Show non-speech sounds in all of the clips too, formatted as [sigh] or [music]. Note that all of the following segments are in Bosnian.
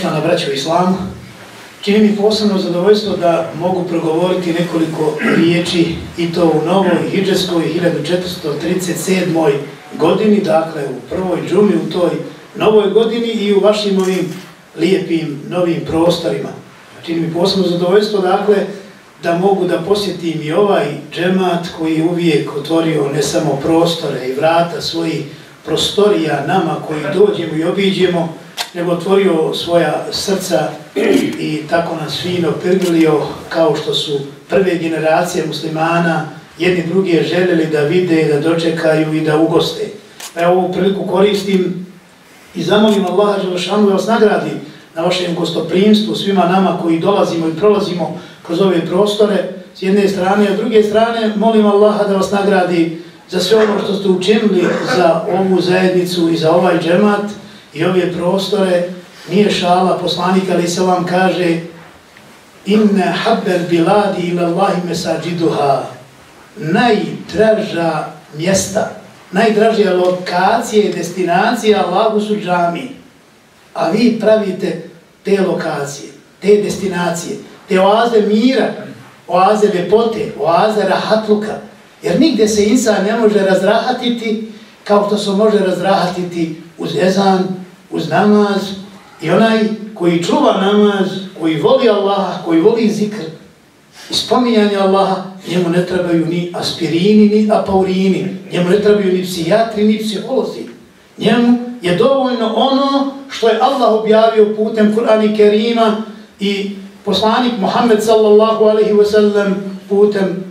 Poštovana braća u islamu, čini mi posebno zadovoljstvo da mogu progovoriti nekoliko riječi i to u novoj hijđarskoj 1437. godini, dakle u prvoj džumi u toj novoj godini i u vašim ovim lijepim novim prostorima. Čini mi posebno zadovoljstvo, dakle, da mogu da posjetim i ovaj džemat koji uvijek otvorio ne samo prostore i vrata svojih prostorija nama koji dođemo i obiđemo, nego otvorio svoja srca i tako nas fino prgulio kao što su prve generacije muslimana jedni drugi željeli da vide, da dočekaju i da ugoste. Pa ja ovu priliku koristim i zamolim Allaha Đelešanu da vas nagradi na vašem gostoprimstvu svima nama koji dolazimo i prolazimo kroz ove prostore s jedne strane, a druge strane molim Allaha da vas nagradi za sve ono što ste učinili za ovu zajednicu i za ovaj džemat i ove prostore. Nije šala, poslanik ali se vam kaže inne habber biladi ila Allahi mesađiduha najdraža mjesta, najdražija lokacije i destinacije Allahu su džami. A vi pravite te lokacije, te destinacije, te oaze mira, oaze lepote, oaze rahatluka, Jer nigde se insan ne može razrahatiti kao što se može razrahatiti uz ezan, uz namaz i onaj koji čuva namaz, koji voli Allaha, koji voli zikr i spominjanje Allaha, njemu ne trebaju ni aspirini, ni apaurini, njemu ne trebaju ni psijatri, ni psiholozi. Njemu je dovoljno ono što je Allah objavio putem Kur'ana Kerima i poslanik Muhammed sallallahu alaihi wa sallam putem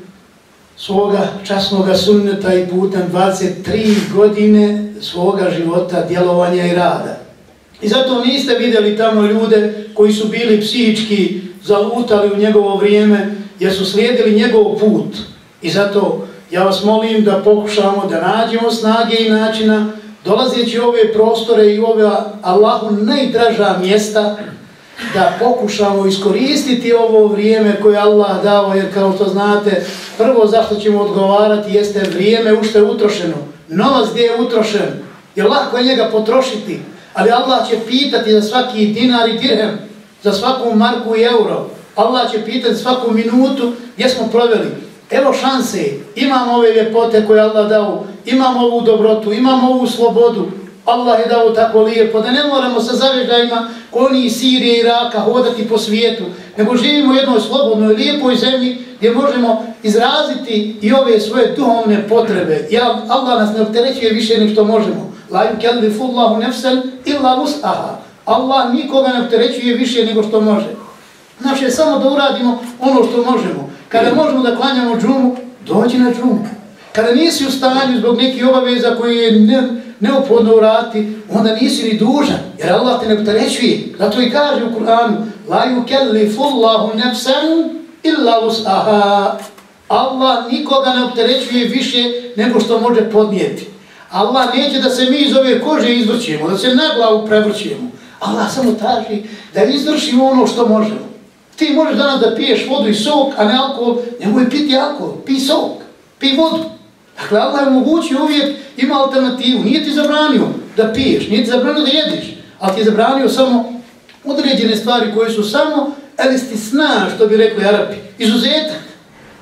svoga časnog sunneta i putem 23 godine svoga života, djelovanja i rada. I zato niste vidjeli tamo ljude koji su bili psihički zalutali u njegovo vrijeme jer su slijedili njegov put. I zato ja vas molim da pokušamo da nađemo snage i načina dolazeći ove prostore i ove Allahu najdraža mjesta da pokušamo iskoristiti ovo vrijeme koje Allah dao, jer kao što znate, prvo zašto ćemo odgovarati jeste vrijeme u što je utrošeno. Novac gdje je utrošen, je lako je njega potrošiti, ali Allah će pitati za svaki dinar i dirhem, za svaku marku i euro. Allah će pitati svaku minutu gdje smo proveli. Evo šanse, imamo ove ljepote koje Allah dao, imamo ovu dobrotu, imamo ovu slobodu, Allah je dao tako lijepo, da ne moramo sa zavežajima koni iz Sirije i Iraka hodati po svijetu, nego živimo u jednoj slobodnoj, lijepoj zemlji gdje možemo izraziti i ove svoje duhovne potrebe. Ja, Allah nas ne opterećuje više nek što možemo. La yukellifu Allahu nefsen illa vus'aha. Allah nikoga ne opterećuje više nego što može. Naše je samo da uradimo ono što možemo. Kada možemo da klanjamo džumu, dođi na džumu. Kada nisi u stanju zbog nekih obaveza koji je ne, neophodno urati, onda nisi ni dužan, jer Allah te ne opterećuje. Zato i kaže u Kur'anu, La yukellifu Allahu nefsen illa vus'aha. Allah nikoga ne opterećuje više nego što može podnijeti. Allah neće da se mi iz ove kože izvrćemo, da se na glavu prevrćemo. Allah samo traži da izvršimo ono što možemo. Ti možeš danas da piješ vodu i sok, a ne alkohol, nemoj piti alkohol, pi sok, pi vodu. Dakle, Allah je mogući uvijek, ima alternativu. Nije ti zabranio da piješ, nije ti zabranio da jediš, ali ti je zabranio samo određene stvari koje su samo elistisna, što bi rekli Arapi, izuzetak.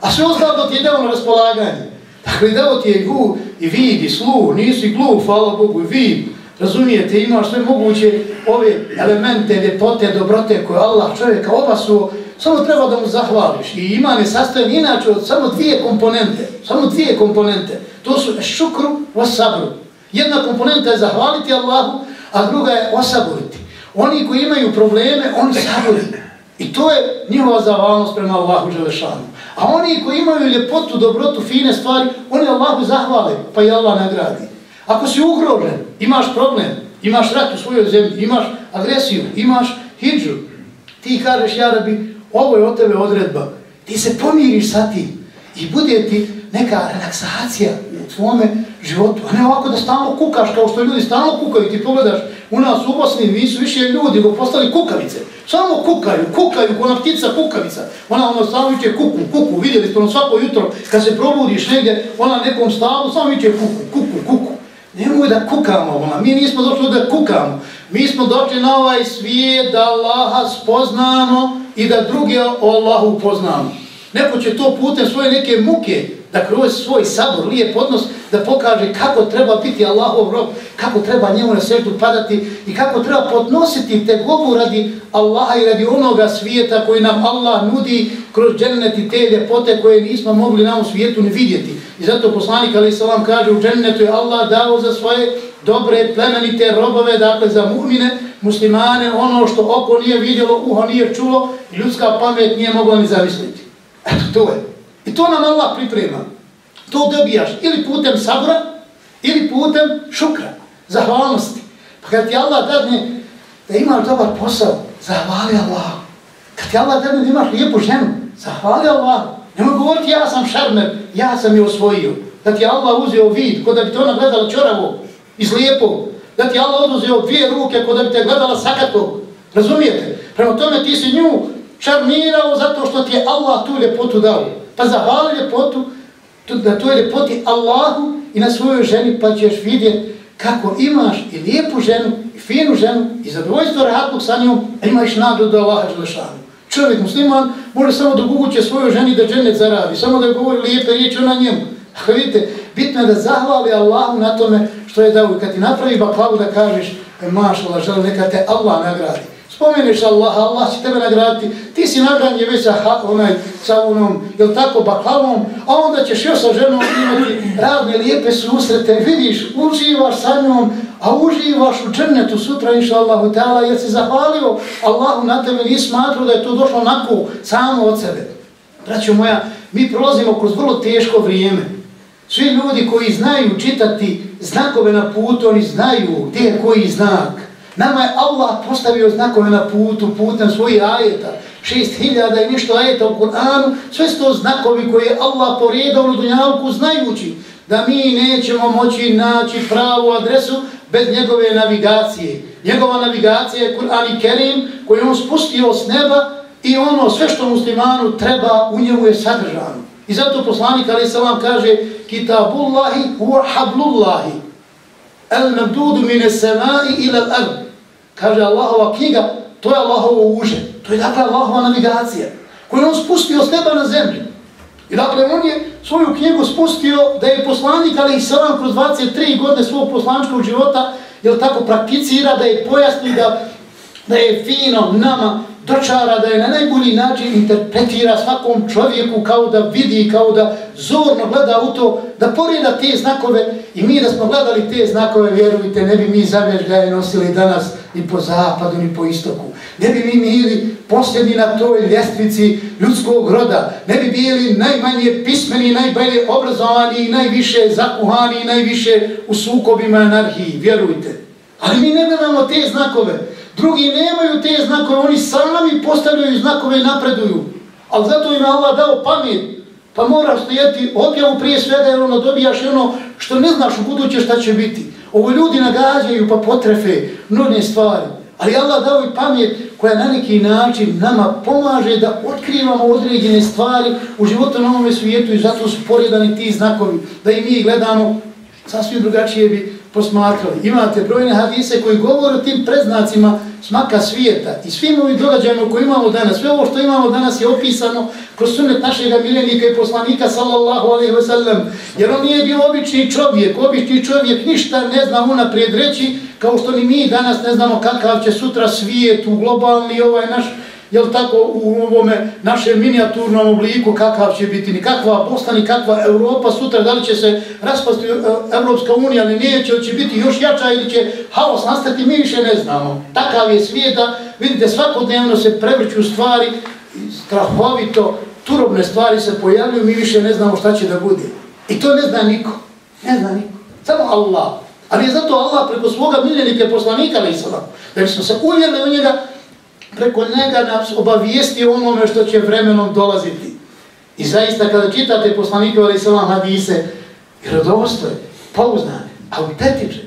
A sve ostalo ti je dao na raspolaganje. Dakle, dao ti je gu i vidi, sluh, slu, nisi glup, hvala Bogu, i. Razumijete, imaš sve moguće ove elemente, ljepote, dobrote koje Allah čovjeka obasuo, samo treba da mu zahvališ. I iman je sastojen inače od samo dvije komponente. Samo dvije komponente. To su šukru o sabru. Jedna komponenta je zahvaliti Allahu, a druga je osaboriti. Oni koji imaju probleme, oni sabori. I to je njihova zahvalnost prema Allahu Želešanu. A oni koji imaju ljepotu, dobrotu, fine stvari, oni Allahu zahvale, pa i Allah nagradi. Ako si ugrožen, imaš problem, imaš rat u svojoj zemlji, imaš agresiju, imaš hijđu, ti kažeš, ja rabi, ovo je od tebe odredba. Ti se pomiriš sa tim i bude ti neka relaksacija u tvome životu. A ne ovako da stalno kukaš kao što ljudi stalno kukaju. Ti pogledaš u nas u Bosni, nisu više ljudi, go postali kukavice. Samo kukaju, kukaju, ona ptica kukavica. Ona ono stalno viće kuku, kuku, vidjeli ste ono svako jutro kad se probudiš negdje, ona nekom stalno samo viće kuku, kuku, kuku. Nemoj da kukamo, ona. mi nismo došli da kukamo. Mi smo došli na ovaj svijet da Allaha spoznamo i da druge o Allahu poznamo. Neko će to putem svoje neke muke, da kroz svoj sabor, lijep odnos, da pokaže kako treba biti Allahov rob, kako treba njemu na svijetu padati i kako treba podnositi te gobu radi Allaha i radi onoga svijeta koji nam Allah nudi kroz džennet i te ljepote koje nismo mogli na ovom svijetu ne vidjeti. I zato poslanik Ali Salam kaže u džennetu je Allah dao za svoje dobre plemenite robove, dakle za mu'mine, muslimane, ono što oko nije vidjelo, uho nije čulo ljudska pamet nije mogla ni zamisliti. Eto to je. I to nam Allah priprema. To dobijaš ili putem sabra, ili putem šukra, zahvalnosti. Pa kad ti Allah dadne da imaš dobar posao, zahvali Allah. Kad ti Allah dadne da imaš lijepu ženu, zahvali Allah. Nemoj govoriti ja sam šarmer, ja sam je osvojio. Da ti Allah uzeo vid, kod da bi te ona gledala čoravo, iz lijepog. Da ti Allah oduzeo dvije ruke, kod da bi te gledala sakatog. Razumijete? Prema tome ti si nju čarmirao zato što ti je Allah tu ljepotu dao. Pa zahvali ljepotu, na toj ljepoti Allahu i na svojoj ženi pa ćeš vidjeti kako imaš i lijepu ženu, i finu ženu, i zadovoljstvo rahatnog sa njom, a imaš nadu do Allaha Želešanu. Čovjek musliman može samo da guguće svojoj ženi da džennet zaradi, samo da govori lijepe riječi ona njemu. [laughs] Ako vidite, bitno je da zahvali Allahu na tome što je dao. I kad ti napravi baklavu da kažeš, e, mašala, želim neka te Allah nagradi. Spomeneš Allah, Allah će tebe nagraditi, ti si nagradnje već sa, onaj, sa onom, jel tako, baklavom, a onda ćeš još sa ženom imati radne, lijepe susrete, vidiš, uživaš sa njom, a uživaš u džennetu sutra, inša Allahu Teala, jer si zahvalio Allahu na tebe, nije smatruo da je to došlo onako samo od sebe. Braćo moja, mi prolazimo kroz vrlo teško vrijeme. Svi ljudi koji znaju čitati znakove na putu, oni znaju gdje je koji znak. Nama je Allah postavio znakove na putu, putem svojih ajeta. Šest hiljada i ništo ajeta u Kur'anu. Sve su to znakovi koje je Allah poredao u dunjavku znajući da mi nećemo moći naći pravu adresu bez njegove navigacije. Njegova navigacija je Kur'an i Kerim koji on spustio s neba i ono sve što muslimanu treba u njemu je sadržano. I zato poslanik Ali Salam kaže Kitabullahi huwa hablullahi el mabdudu mine semai ila al-ard kaže Allahova knjiga, to je Allahovo uže. To je dakle Allahova navigacija koju on spustio s neba na zemlju. I dakle on je svoju knjigu spustio da je poslanik, ali i sram kroz 23 godine svog poslančkog života, jel tako prakticira, da je pojasni da, da je fino nama dočara, da je na najbolji način interpretira svakom čovjeku kao da vidi, kao da zorno gleda u to, da poreda te znakove i mi da smo gledali te znakove, vjerujte, ne bi mi zavježljaje nosili danas ni po zapadu, ni po istoku. Ne bi mi bili posljedni na toj ljestvici ljudskog roda. Ne bi bili najmanje pismeni, najbolje obrazovani, najviše zakuhani, najviše u sukobima anarhiji, vjerujte. Ali mi ne gledamo te znakove. Drugi nemaju te znakove, oni sami postavljaju znakove i napreduju. Ali zato im Allah dao pamet, pa moraš slijeti objavu prije svega jer ono dobijaš ono što ne znaš u buduće šta će biti. Ovo ljudi nagađaju pa potrefe mnone stvari. Ali Allah dao i pamet koja na neki način nama pomaže da otkrivamo određene stvari u životu na ovome svijetu i zato su poredani ti znakovi da i mi gledamo sasvim drugačije bi posmatrali. Imate brojne hadise koji govore o tim preznacima smaka svijeta i svim ovim događajima koje imamo danas. Sve ovo što imamo danas je opisano kroz sunet našeg miljenika i poslanika sallallahu alaihi wa sallam. Jer on nije bio obični čovjek. Obični čovjek ništa ne zna unaprijed reći kao što ni mi danas ne znamo kakav će sutra svijet u globalni ovaj naš jel tako u ovome našem minijaturnom obliku kakav će biti, ni kakva Bosna, ni kakva Europa sutra, da li će se raspasti e, Evropska unija, ali neće, će biti još jača ili će haos nastati, mi više ne znamo. Takav je svijeta, vidite, svakodnevno se prevrću stvari, strahovito, turobne stvari se pojavljuju, mi više ne znamo šta će da bude. I to ne zna niko, ne zna niko, samo Allah. Ali je zato Allah preko svoga miljenike poslanika, da bismo se uvjerili u njega, preko njega nas obavijesti onome što će vremenom dolaziti. I zaista kada čitate poslanike ali se vam hadise, rodovostoje, pouznane, autentične,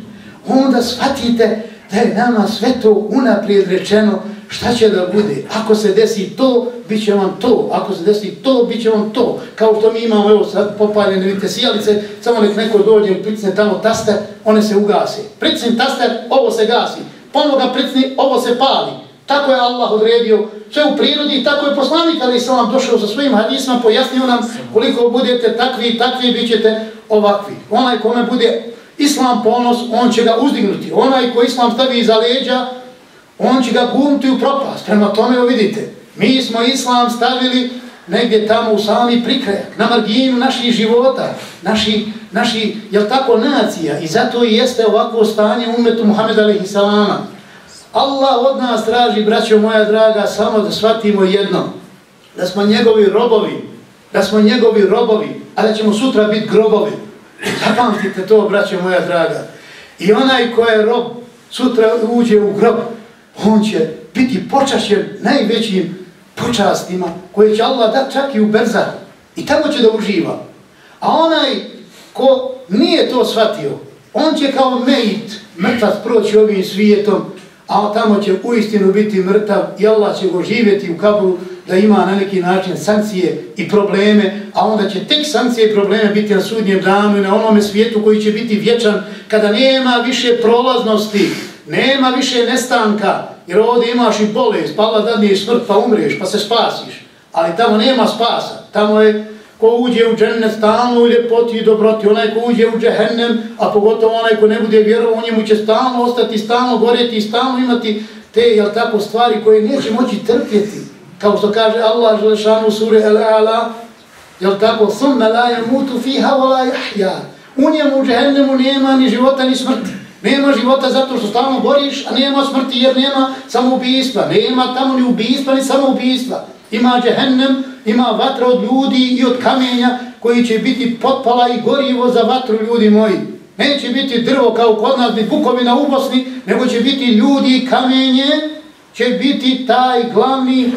onda shvatite da je nama sve to unaprijed rečeno šta će da bude. Ako se desi to, bit će vam to. Ako se desi to, bit će vam to. Kao što mi imamo, evo sad popaljene, vidite, sijalice, samo nek neko dođe i pricne tamo taster, one se ugasi. Pricni taster, ovo se gasi ponovo ga pricni, ovo se pali. Tako je Allah odredio sve u prirodi i tako je poslanik ali sam vam došao sa svojim hadisma, pojasnio nam koliko budete takvi i takvi, bit ćete ovakvi. Onaj kome bude islam ponos, on će ga uzdignuti. Onaj ko islam stavi iza leđa, on će ga gumti u propast. Prema tome, vidite, mi smo islam stavili negdje tamo u sami prikrajak, na marginu naših života, naši, naši, jel tako, nacija. I zato i jeste ovako stanje umetu Muhammeda alaihi salama. Allah od nas traži, braćo moja draga, samo da shvatimo jedno. Da smo njegovi robovi, da smo njegovi robovi, a da ćemo sutra biti grobovi. Zapamtite to, braćo moja draga. I onaj ko je rob, sutra uđe u grob, on će biti počašen najvećim počastima koje će Allah da čak i u berza. I tamo će da uživa. A onaj ko nije to shvatio, on će kao mejt, mrtvac proći ovim svijetom, a tamo će u istinu biti mrtav i Allah će go živjeti u kabru da ima na neki način sankcije i probleme, a onda će tek sankcije i probleme biti na sudnjem danu i na onome svijetu koji će biti vječan kada nema više prolaznosti, nema više nestanka, jer ovdje imaš i bolest, pa Allah dadne smrt pa umriješ pa se spasiš, ali tamo nema spasa, tamo je ko uđe u džennet stalno u ljepoti i dobroti, onaj ko uđe u džehennem, a pogotovo onaj ko ne bude vjerovao, on njemu će stalno ostati, stalno gorjeti i stalno imati te, jel tako, stvari koje neće moći trpjeti. Kao što kaže Allah Želešanu sure El-Ala, jel tako, summe la je mutu fiha la jahja. U njemu u džehennemu nema ni života ni smrti. Nema života zato što stalno boriš, a nema smrti jer nema samoubistva. Nema tamo ni ubistva ni samoubistva. Ima džehennem, ima vatra od ljudi i od kamenja koji će biti potpala i gorivo za vatru ljudi moji. Neće biti drvo kao kod nas, ni bukovina u Bosni, nego će biti ljudi i kamenje, će biti taj glavni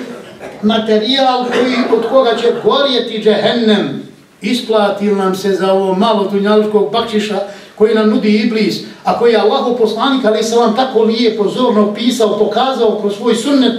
materijal koji, od koga će gorjeti džehennem. Isplati nam se za ovo malo tunjaličkog bakšiša koji nam nudi Iblis, a koji je Allah poslanik, ali se vam tako lijepo, zorno pisao, pokazao kroz svoj sunnet,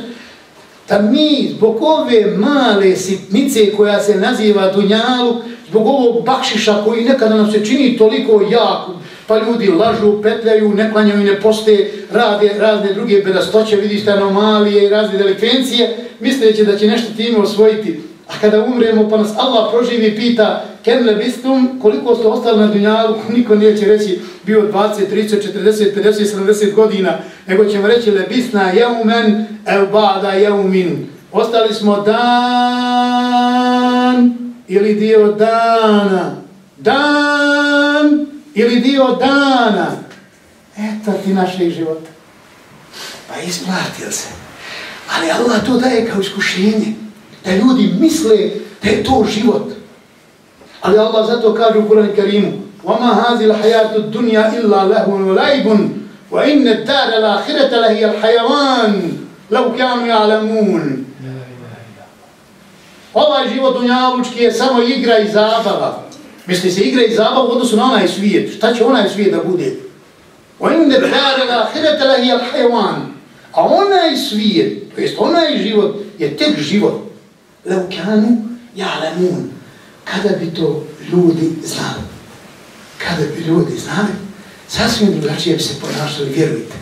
da mi zbog ove male sitnice koja se naziva Dunjalu, zbog ovog bakšiša koji nekada nam se čini toliko jako, pa ljudi lažu, petljaju, ne klanjaju i ne poste, rade razne druge bedastoće, vidište anomalije i razne delikvencije, misleći da će nešto time osvojiti. A kada umremo pa nas Allah proživi i pita Kenle bistum, koliko ste ostali na dunjalu, [laughs] niko neće reći bio 20, 30, 40, 50, 70 godina, nego ćemo reći lebisna jeumen el bada jeumin. Ostali smo dan ili dio dana. Dan ili dio dana. Eto ti našeg života. Pa isplatio se. Ali Allah to daje kao iskušenje da ljudi misle da je to život. Ali Allah zato kaže u Kur'an Karimu وَمَا هَذِي الْحَيَاتُ الدُّنْيَا إِلَّا لَهُ وَلَيْبٌ وَإِنَّ الدَّارَ الْآخِرَةَ لَهِيَ الْحَيَوَانِ لَوْ كَانُوا يَعْلَمُونَ Ovaj život dunjalučki je samo igra i zabava. Misli se igra i zabava u odnosu na onaj svijet. Šta će onaj svijet da bude? وَإِنَّ الدَّارَ الْآخِرَةَ لَهِيَ الْحَيَوَانِ A onaj svijet, to jest onaj život, je tek život. Leukanu ja'lamun. Kada bi to ljudi znali? Kada bi ljudi znali? Sasvim drugačije bi se ponašali, vjerujte.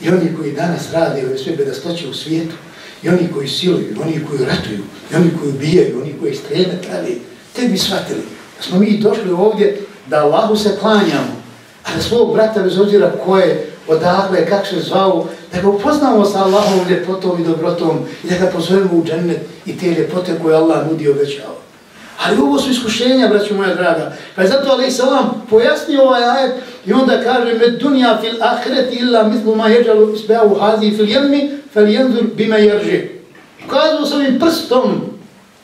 I oni koji danas rade ove sve bedastoće u svijetu, i oni koji siluju, i oni koji ratuju, i oni koji ubijaju, oni koji streme pravi, te bi shvatili da smo mi došli ovdje da Allahu se klanjamo, a da svog brata bez obzira ko je, odakle, kak se zvao, da ga upoznamo sa Allahom ljepotom i dobrotom i da ga pozovemo u džennet i te ljepote koje Allah nudi obećao. Ali ovo su iskušenja, braću moja draga. Pa je zato Ali Salam pojasnio ovaj ajet i onda kaže med dunja fil ahireti illa mislu ma jeđalu isbeavu hazi fil jelmi fel jenzur bime jerži. Pokazao sam im prstom,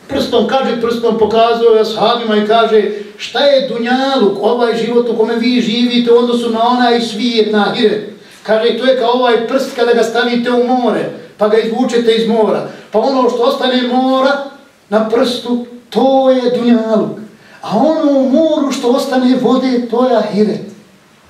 prstom, kaže prstom, pokazao je ashabima i kaže šta je dunjaluk, ovaj život u kome vi živite u odnosu na onaj svijet na ahiret. Kaže, to je kao ovaj prst kada ga stavite u more, pa ga izvučete iz mora. Pa ono što ostane mora na prstu, to je dunjaluk. A ono u moru što ostane vode, to je ahiret.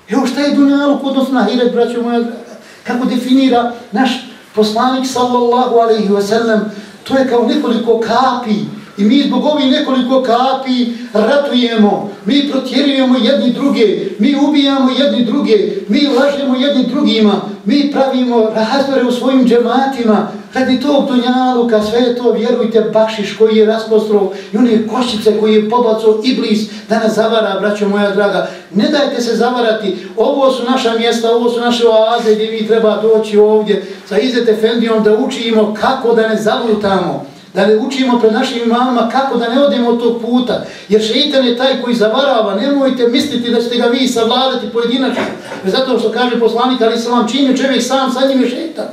Evo šta je dunjaluk odnosno na ahiret, braćo moja draga? Kako definira naš poslanik, sallallahu alaihi wa sallam, to je kao nekoliko kapi I mi zbog ovih nekoliko kapi ratujemo, mi protjerujemo jedni druge, mi ubijamo jedni druge, mi lažemo jedni drugima mi pravimo razvore u svojim džematima, radi tog dunjaluka, sve to, vjerujte, bašiš koji je raspostrov i one košice koji je pobacao iblis da nas zavara, braćo moja draga. Ne dajte se zavarati, ovo su naša mjesta, ovo su naše oaze gdje mi treba doći ovdje sa Izet Efendijom da učimo kako da ne zavutamo da ne učimo pred našim imamama kako da ne odemo od tog puta. Jer šeitan je taj koji zavarava, nemojte misliti da ćete ga vi savladati pojedinačno. Zato što kaže poslanik, ali se vam čini čovjek sam, sa njim je šeitan.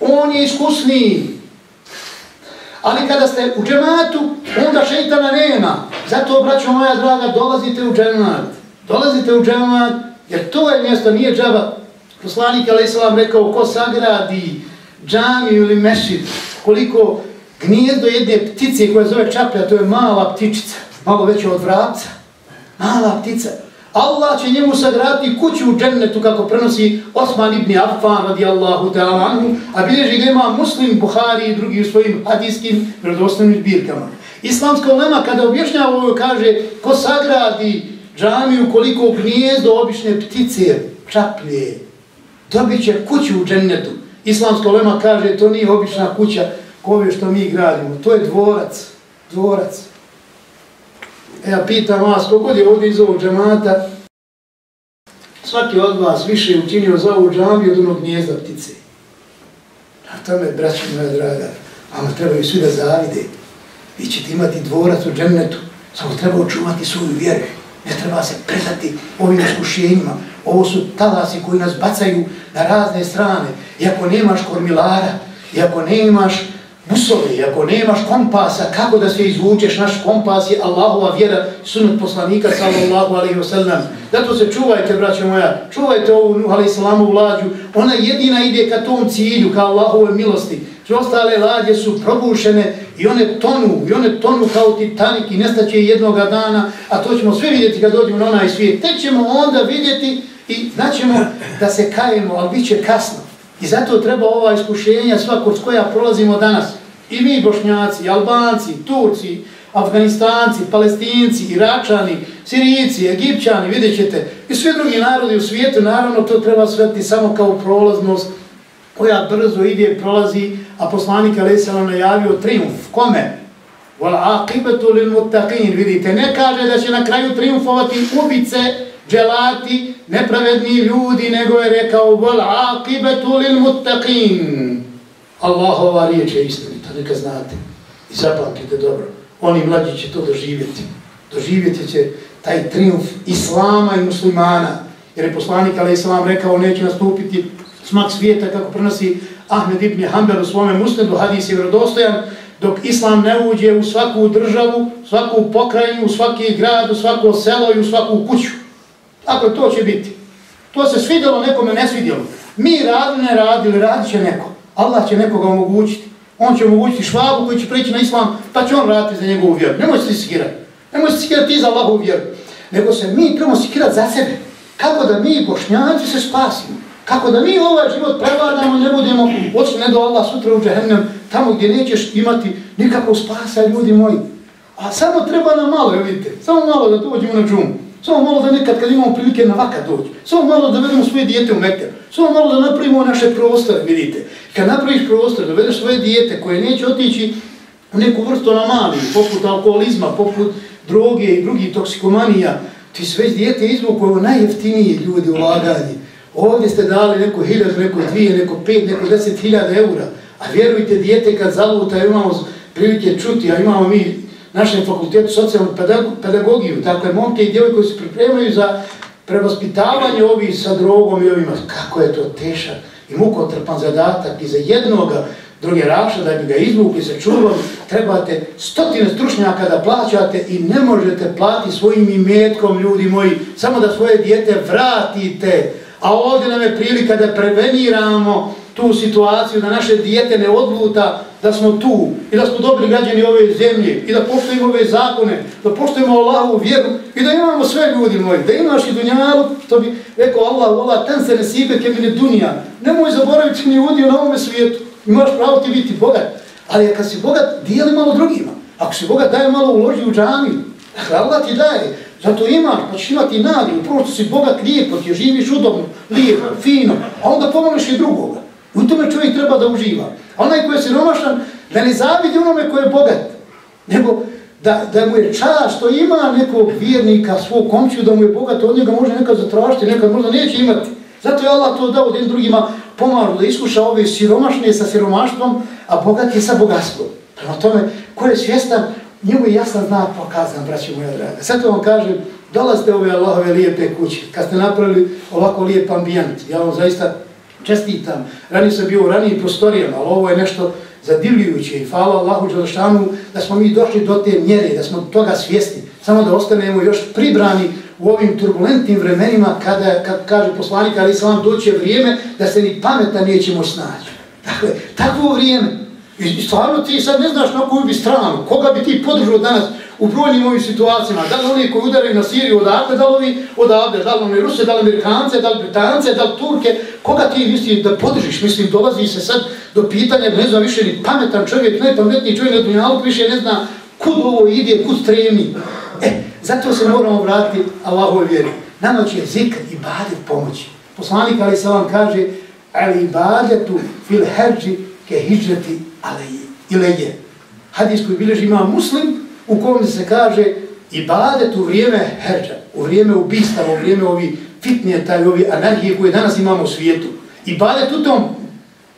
On je iskusniji. Ali kada ste u džematu, onda šeitana nema. Zato, braćo moja draga, dolazite u džemat. Dolazite u džemat, jer to je mjesto, nije džaba. Poslanik, ali se vam rekao, ko sagradi džamiju ili mešit, koliko gnijezdo jedne ptice koja zove čaplja, to je mala ptičica, malo veća od vrapca, mala ptica. Allah će njemu sagraditi kuću u džennetu kako prenosi Osman ibn Affan radijallahu ta'ala anhu, a bilježi ga ima muslim, Buhari i drugi u svojim hadijskim vredostavnim zbirkama. Islamska ulema kada objašnjava ovo kaže ko sagradi džamiju koliko gnijezdo obične ptice čaplje, dobit će kuću u džennetu. Islamska ulema kaže to nije obična kuća, ove što mi gradimo, to je dvorac, dvorac. E, ja pitam vas, kogod je ovdje iz ovog džamata, svaki od vas više učinio za ovu džamiju od onog gnjezda ptice. A tome, braći moja draga, ali trebaju svi da zavide. Vi ćete imati dvorac u džemnetu, samo treba očuvati svoju vjeru. Ne treba se predati ovim iskušenjima. Ovo su talasi koji nas bacaju na razne strane. Iako nemaš kormilara, iako nemaš busovi, ako nemaš kompasa, kako da se izvučeš, naš kompas je Allahova vjera, sunet poslanika, sallallahu alaihi wa sallam. Zato se čuvajte, braćo moja, čuvajte ovu, alaih salamu, lađu. Ona jedina ide ka tom cilju, ka Allahove milosti. Sve ostale lađe su probušene i one tonu, i one tonu kao Titanic i nestaće jednoga dana, a to ćemo sve vidjeti kad dođemo na onaj svijet. Tek ćemo onda vidjeti i znaćemo da se kajemo, ali bit će kasno. I zato treba ova iskušenja svakog s koja prolazimo danas. I mi bošnjaci, albanci, turci, afganistanci, palestinci, iračani, sirijici, egipćani, vidjet ćete, i svi drugi narodi u svijetu, naravno to treba svetiti samo kao prolaznost koja brzo ide, prolazi, a poslanik Alesalam najavio triumf. Kome? Vala aqibetu lil mutaqin, vidite, ne kaže da će na kraju triumfovati ubice, dželati, nepravedni ljudi, nego je rekao vala aqibetu lil mutaqin. Allahova riječ je istina neka znate. I zapamtite dobro. Oni mlađi će to doživjeti. Doživjeti će taj triumf islama i muslimana. Jer je poslanik, ali islam rekao, neće nastupiti smak svijeta, kako prenosi Ahmed ibn Hanbel u svome muslimu, hadis je vredostojan, dok islam ne uđe u svaku državu, svaku pokrajinu, svaki grad, u svako selo i u svaku kuću. Tako to će biti. To se svidjelo, nekome ne svidjelo. Mi radili, ne radili, radit će neko. Allah će nekoga omogućiti. On će omogućiti švabu koji će preći na islam, pa će on vratiti za njegovu vjeru. Nemoj se sikirati. Nemoj se sikirati ti za Allahovu vjeru. Nego se mi trebamo sikirati za sebe. Kako da mi, bošnjanci, se spasimo. Kako da mi ovaj život prevladamo, ne budemo oči ne do Allah sutra u džahennem, tamo gdje nećeš imati nikakvog spasa, ljudi moji. A samo treba nam malo, vidite, samo malo da dođemo na džumu. Samo malo da nekad kad imamo prilike na vaka doći. Samo malo da vedemo svoje dijete u Mekke. Samo malo da napravimo naše prostore, vidite. Kad napraviš prostor, da vedeš svoje dijete koje neće otići u neku vrstu anomali, poput alkoholizma, poput droge i drugih toksikomanija, ti sve dijete izvuku ovo najjeftinije ljudi ulaganje. Ovdje ste dali neko hiljad, neko dvije, neko pet, neko deset hiljada eura. A vjerujte, dijete kad zaluta imamo prilike čuti, a imamo mi našem fakultetu socijalnu pedagogiju, dakle, momke i djevoj koji se pripremaju za prevaspitavanje ovih sa drogom i ovima, kako je to tešan i mukotrpan zadatak i za jednoga druge raša da bi ga izvukli sa čuvom, trebate stotine stručnjaka da plaćate i ne možete plati svojim imetkom, ljudi moji, samo da svoje dijete vratite, a ovdje nam je prilika da preveniramo tu situaciju, da naše dijete ne odluta da smo tu i da smo dobri građani ove zemlje i da poštujemo ove zakone, da poštujemo Allahu vjeru i da imamo sve ljudi moji, da imaš i dunjalu, to bi rekao Allah, Allah, ten se ne sibe kemine dunja, nemoj zaboraviti ni udio na ovome svijetu, imaš pravo ti biti bogat, ali kad si bogat, dijeli malo drugima, ako si bogat, daj malo uloži u džamiju, dakle, Allah ti daje, Zato imaš, pa ćeš imati nadu, prvo što si bogat lijepo, ti živiš udobno, lijepo, fino, a onda pomoliš i drugoga. U tome čovjek treba da uživa. A onaj koji je siromašan, da ne zavidi onome koji je bogat, nego da, da mu je čast što ima nekog vjernika, svog komću, da mu je bogat, od njega može nekad zatrašiti, nekad možda neće imati. Zato je Allah to dao jednim drugima pomaru da iskuša ove siromašne sa siromaštvom, a bogat je sa bogatstvom. Prema tome, ko je svjestan, njemu je jasan znak pokazan, braći moja draga. Sad vam kažem, dolazite ove Allahove lijepe kuće, kad ste napravili ovako lijep ambijent, ja vam zaista čestitam. Ranije sam bio u ranijim prostorijama, ali ovo je nešto zadivljujuće i hvala Allahu Đelešanu da smo mi došli do te mjere, da smo toga svjesni, samo da ostanemo još pribrani u ovim turbulentnim vremenima kada, kad kaže poslanik, ali sam vam doće vrijeme da se ni pametan nećemo snaći. Dakle, takvo vrijeme. I stvarno ti sad ne znaš na koju bi stranu, koga bi ti podržao danas u brojnim ovim situacijama, da li oni koji udaraju na Siriju odavde, da li ovi odavde, da li oni Ruse, da li Amerikance, da li Britance, da li Turke, koga ti misli da podržiš, mislim, dolazi se sad do pitanja, ne zna više ni pametan čovjek, najpametniji čovjek na dunjalku, više ne zna kud ovo ide, kud stremi. E, zato se moramo vratiti Allahove vjeri. Nama će zikr i badet pomoći. Poslanik Ali Salam kaže, ali badetu fil herđi ke hijđati aleje. Hadis koji bileži ima muslim, u kom se kaže ibadet u vrijeme herđa, u vrijeme ubista, u vrijeme ovi fitnjeta i ovi anarhije koje danas imamo u svijetu. Ibadet u tom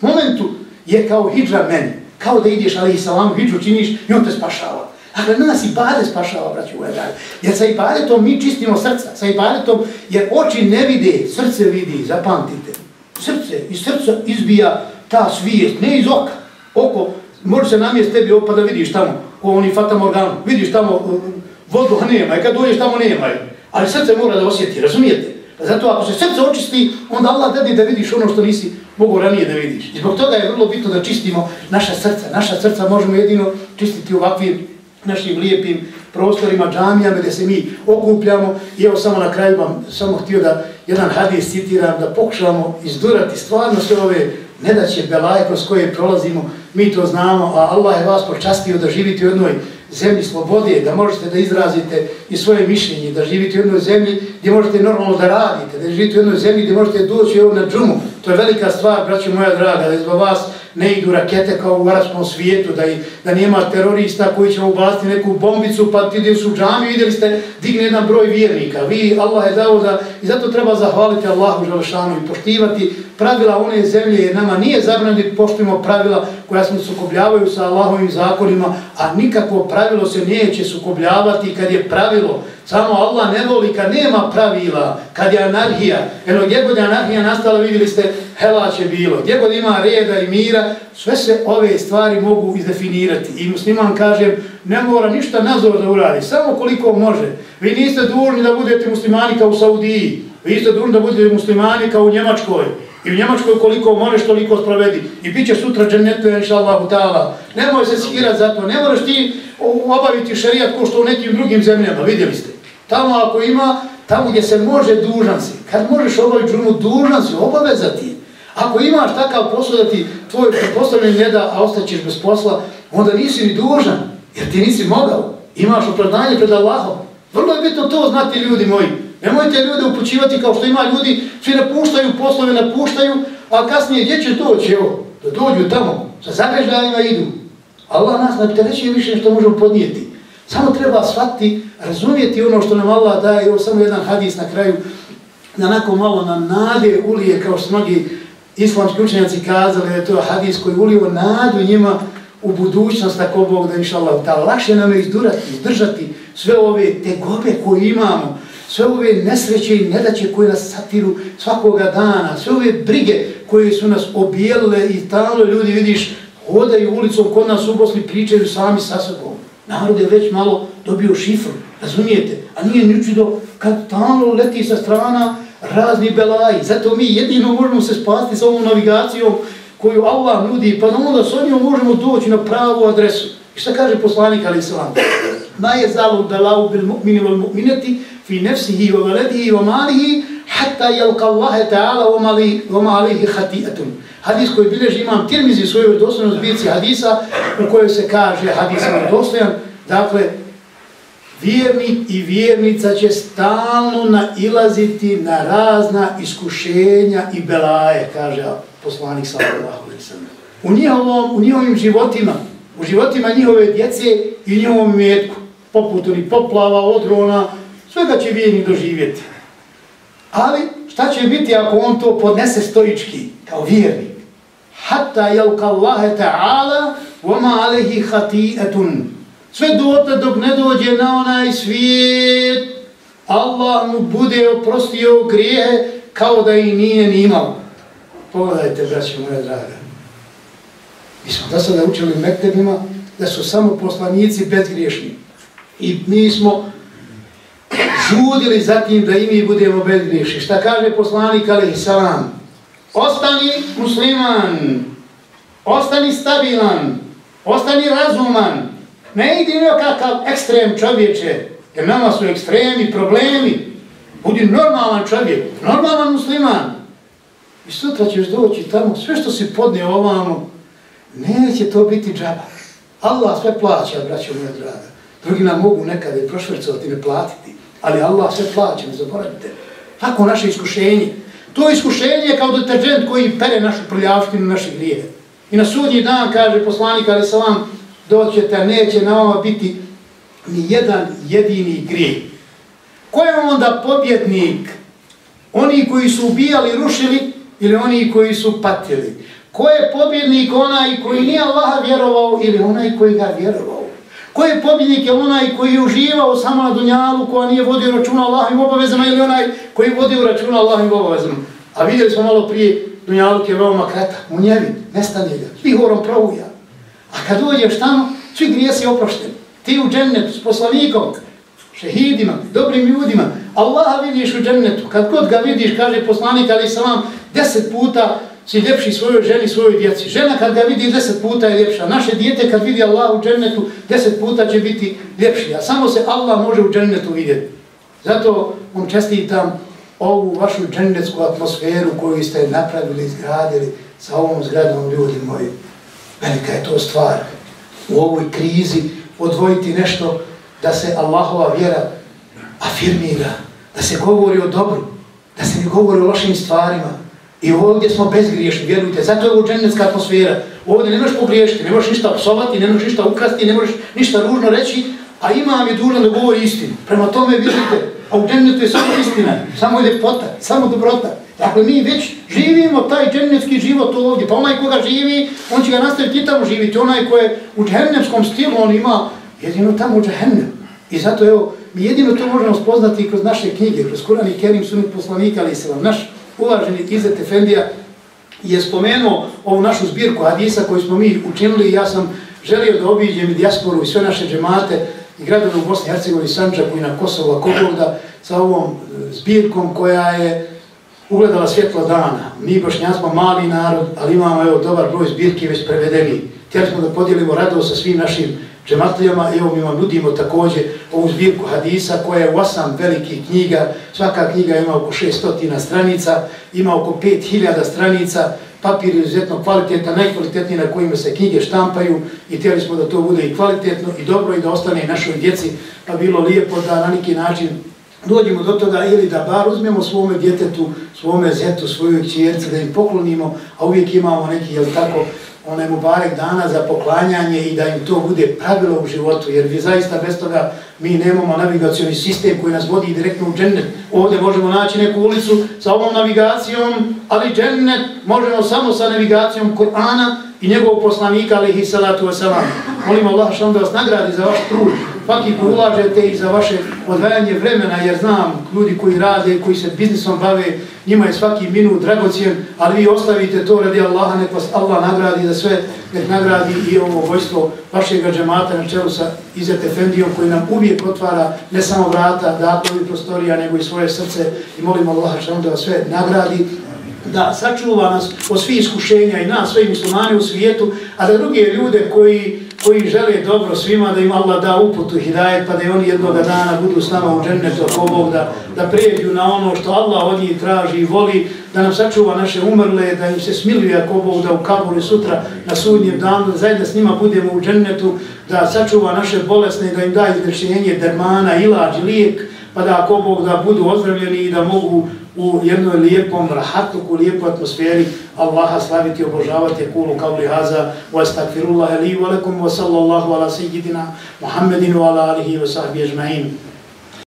momentu je kao hijđa meni, kao da ideš, ali i salam, hijđu činiš i on te spašava. Dakle, nas ibadet spašava, braći u Edaj. Jer sa ibadetom mi čistimo srca, sa ibadetom, jer oči ne vide, srce vidi, zapamtite. Srce, iz srca izbija ta svijest, ne iz oka. Oko, može se namjest tebi opa da vidiš tamo, ko oni Fata Morganu, vidiš tamo uh, vodu, a nema, i kad dođeš tamo nema. Ali srce mora da osjeti, razumijete? Pa zato ako se srce očisti, onda Allah dadi da vidiš ono što nisi mogu ranije da vidiš. I zbog toga je vrlo bitno da čistimo naša srca. Naša srca možemo jedino čistiti ovakvim našim lijepim prostorima, džamijama gdje se mi okupljamo. I evo samo na kraju vam samo htio da jedan hadis citiram, da pokušamo izdurati stvarno sve ove nedaće belaje kroz koje prolazimo, mi to znamo, a Allah je vas počastio da živite u jednoj zemlji slobode, da možete da izrazite i svoje mišljenje, da živite u jednoj zemlji gdje možete normalno da radite, da živite u jednoj zemlji gdje možete doći na džumu. To je velika stvar, braćo moja draga, da zbog vas ne idu rakete kao u arabskom svijetu, da, i, da nema terorista koji će ubasti neku bombicu, pa ti ide u džami, vidjeli ste, digne jedan broj vjernika. Vi, Allah je dao da, i zato treba zahvaliti Allahu Želešanu i poštivati pravila one zemlje, jer nama nije zabraniti poštujemo pravila koja smo sukobljavaju sa Allahovim zakonima, a nikako pravilo se neće sukobljavati kad je pravilo. Samo Allah ne voli kad nema pravila, kad je anarhija. Eno, gdje god je anarhija nastala, vidjeli ste, helač je bilo. Gdje god ima reda i mira, sve se ove stvari mogu izdefinirati. I musliman kažem, ne mora ništa nazor da uradi, samo koliko može. Vi niste dužni da budete muslimani kao u Saudiji, vi niste dužni da budete muslimani kao u Njemačkoj. I u Njemačkoj koliko možeš, toliko sprovedi. I bit će sutra džennetu, inša Allahu ta'ala. Nemoj se sikirati za to. Ne moraš ti obaviti šarijat ko što u nekim drugim zemljama. Vidjeli ste. Tamo ako ima, tamo gdje se može, dužan si. Kad možeš obaviti džumu, dužan si, obavezati. Ako imaš takav posao da ti tvoj postavljeni ne da, a ostaćeš bez posla, onda nisi ni dužan, jer ti nisi mogao. Imaš opravdanje pred Allahom. Vrlo je bitno to znati ljudi moji. Nemojte ljude upućivati kao što ima ljudi, svi napuštaju poslove, napuštaju, a kasnije gdje će doći, evo, da dođu tamo, sa zagrežajima idu. Allah nas ne reći više što možemo podnijeti. Samo treba shvatiti, razumijeti ono što nam Allah daje, evo samo jedan hadis na kraju, da nakon malo na nade ulije, kao što mnogi islamski učenjaci kazali, da je to hadis koji ulio nadu njima u budućnost, tako Bog da inša Allah, da lakše nam je izdurati, izdržati sve ove tegobe koje imamo, sve ove nesreće i nedaće koje nas satiru svakoga dana, sve ove brige koje su nas obijelile i tamo ljudi vidiš hodaju ulicom kod nas u Bosni, pričaju sami sa sobom. Narod je već malo dobio šifru, razumijete? A nije ničido kad tamo leti sa strana razni belaji. Zato mi jedino možemo se spasti sa ovom navigacijom koju Allah nudi, pa onda s njom možemo doći na pravu adresu. I šta kaže poslanik Ali Islam? Ma je zalu belau bil mu'mini wal mu'minati fi nefsihi wa veledihi wa malihi hatta jelka Allahe ta'ala wa malihi khati'atun. Hadis koji bileži imam tirmizi svoju doslovnu zbirci hadisa u kojoj se kaže hadis je dostojan. Dakle, vjernik i vjernica će stalno nailaziti na razna iskušenja i belaje, kaže poslanik sallallahu alejhi ve sellem. U njihovom u njihovim životima, u životima njihove djece i njihovom metku, poput ili poplava, odrona, svega će vjernik doživjeti. Ali šta će biti ako on to podnese stoički, kao vjernik? Hatta jelka Allahe ta'ala, vama alehi hati'etun. Sve dotle dok ne dođe na onaj svijet, Allah mu bude oprostio grijehe kao da i nije ni imao. Pogledajte, braći moja draga. Mi smo da sada učili mektebima da su samo poslanici bezgriješni. I mi smo žudili za tim da i mi budemo bezgriješni. Šta kaže poslanik alaihi salam? Ostani musliman, ostani stabilan, ostani razuman, ne idi nekakav ekstrem čovječe, jer nama su ekstremi, problemi. Budi normalan čovjek, normalan musliman. I sutra ćeš doći tamo, sve što si podnio ovamo, neće to biti džaba. Allah sve plaća, braćo moja draga. Drugi nam mogu nekada i prošvrcovati, ne platiti. Ali Allah sve plaća, ne zaboravite. Tako naše iskušenje. To iskušenje je kao deterđent koji pere našu prljavštinu, naše grije. I na sudnji dan, kaže poslanik, ali salam, doćete, neće na vama biti ni jedan jedini grijeh. Ko je onda pobjednik? Oni koji su ubijali, rušili ili oni koji su patili? Ko je pobjednik onaj koji nije Allaha vjerovao ili onaj koji ga vjerovao? Ko je pobjednik je onaj koji je uživao samo na dunjalu koja nije vodio računa Allahovim obavezama ili onaj koji je vodio računa Allahovim obavezama? A vidjeli smo malo prije dunjalu je veoma krata, u njevi, nestane ga, vihorom provuja. A kad dođeš tamo, svi grijesi oprošteni. Ti u džennetu s poslanikom, šehidima, dobrim ljudima, Allaha vidiš u džennetu. Kad god ga vidiš, kaže poslanik, ali sam vam deset puta si ljepši svojoj ženi, svojoj djeci. Žena kad ga vidi deset puta je ljepša. Naše dijete kad vidi Allah u džennetu, deset puta će biti ljepši. A samo se Allah može u džennetu vidjeti. Zato vam čestitam ovu vašu džennetsku atmosferu koju ste napravili, izgradili sa ovom zgradom ljudi moji. Velika je to stvar. U ovoj krizi odvojiti nešto da se Allahova vjera afirmira, da se govori o dobru, da se ne govori o lošim stvarima, I ovdje smo bezgriješni, vjerujte, zato je ovo džennetska atmosfera. Ovdje ne možeš pogriješiti, ne možeš ništa psovati, ne možeš ništa ukrasti, ne možeš ništa ružno reći, a imam je dužan da govori istinu. Prema tome vidite, a u džennetu je samo istina, samo ljepota, samo dobrota. Dakle, mi već živimo taj džennetski život ovdje, pa onaj koga živi, on će ga nastaviti i tamo živiti. Onaj ko je u džennemskom stilu, on ima jedino tamo u džennem. I zato, evo, mi jedino to možemo spoznati kroz naše knjige, kroz Kurani Kerim, Sunit poslanika, ali se vam naš uvaženi Izet Efendija je spomenuo ovu našu zbirku Hadisa koju smo mi učinili i ja sam želio da obiđem i dijasporu i sve naše džemate i gradove u Bosni, Hercegovini, Sančaku i na Kosovo, Kogovda sa ovom e, zbirkom koja je ugledala svjetlo dana. Mi bošnjan smo mali narod, ali imamo evo, dobar broj zbirki već prevedeni. Htjeli smo da podijelimo radost sa svim našim džematlijama. I evo mi vam nudimo također ovu zbirku hadisa koja je u osam velikih knjiga, svaka knjiga ima oko 600 stranica, ima oko 5000 stranica, papir je izuzetno kvalitetan, najkvalitetniji na kojima se knjige štampaju i htjeli smo da to bude i kvalitetno i dobro i da ostane i našoj djeci, pa bilo lijepo da na neki način dođemo do toga ili da bar uzmemo svome djetetu, svome zetu, svojoj čjerci, da im poklonimo, a uvijek imamo neki, jel tako, onaj Mubarek dana za poklanjanje i da im to bude pravilo u životu, jer vi zaista bez toga mi nemamo navigacioni sistem koji nas vodi direktno u džennet. Ovdje možemo naći neku ulicu sa ovom navigacijom, ali džennet možemo samo sa navigacijom Kur'ana i njegovog poslanika, alihi salatu wasalam. Molim Allah što da vas nagradi za vaš trud, svaki ko ulažete i za vaše odvajanje vremena, jer znam ljudi koji rade, koji se biznisom bave, njima je svaki minut dragocijen, ali vi ostavite to radi Allaha, nek vas Allah nagradi za sve, nek nagradi i ovo vojstvo vašeg džemata na čelu sa Izet Efendijom koji nam uvijek otvara ne samo vrata, datovi prostorija, nego i svoje srce. I molim Allaha što da sve nagradi da sačuva nas od svih iskušenja i nas, sve muslimane u svijetu, a da druge ljude koji koji žele dobro svima, da im Allah da uputu hidajet, pa da oni jednog dana budu s nama u džennetu, ako Bog da, da prijeđu na ono što Allah od njih traži i voli, da nam sačuva naše umrle, da im se smiluje ako Bog da u kabuli sutra na sudnjem danu, da zajedno s njima budemo u džennetu, da sačuva naše bolesne, da im da izrešenje dermana, ilađ, lijek, pa da ako Bog da budu ozdravljeni i da mogu u jednoj lijepom rahatu, u lijepoj atmosferi Allaha slaviti i obožavati kulu kao li haza wa astagfirullaha li wa lakum wa sallallahu ala sejidina Muhammedinu ala alihi wa sahbihi ajma'in.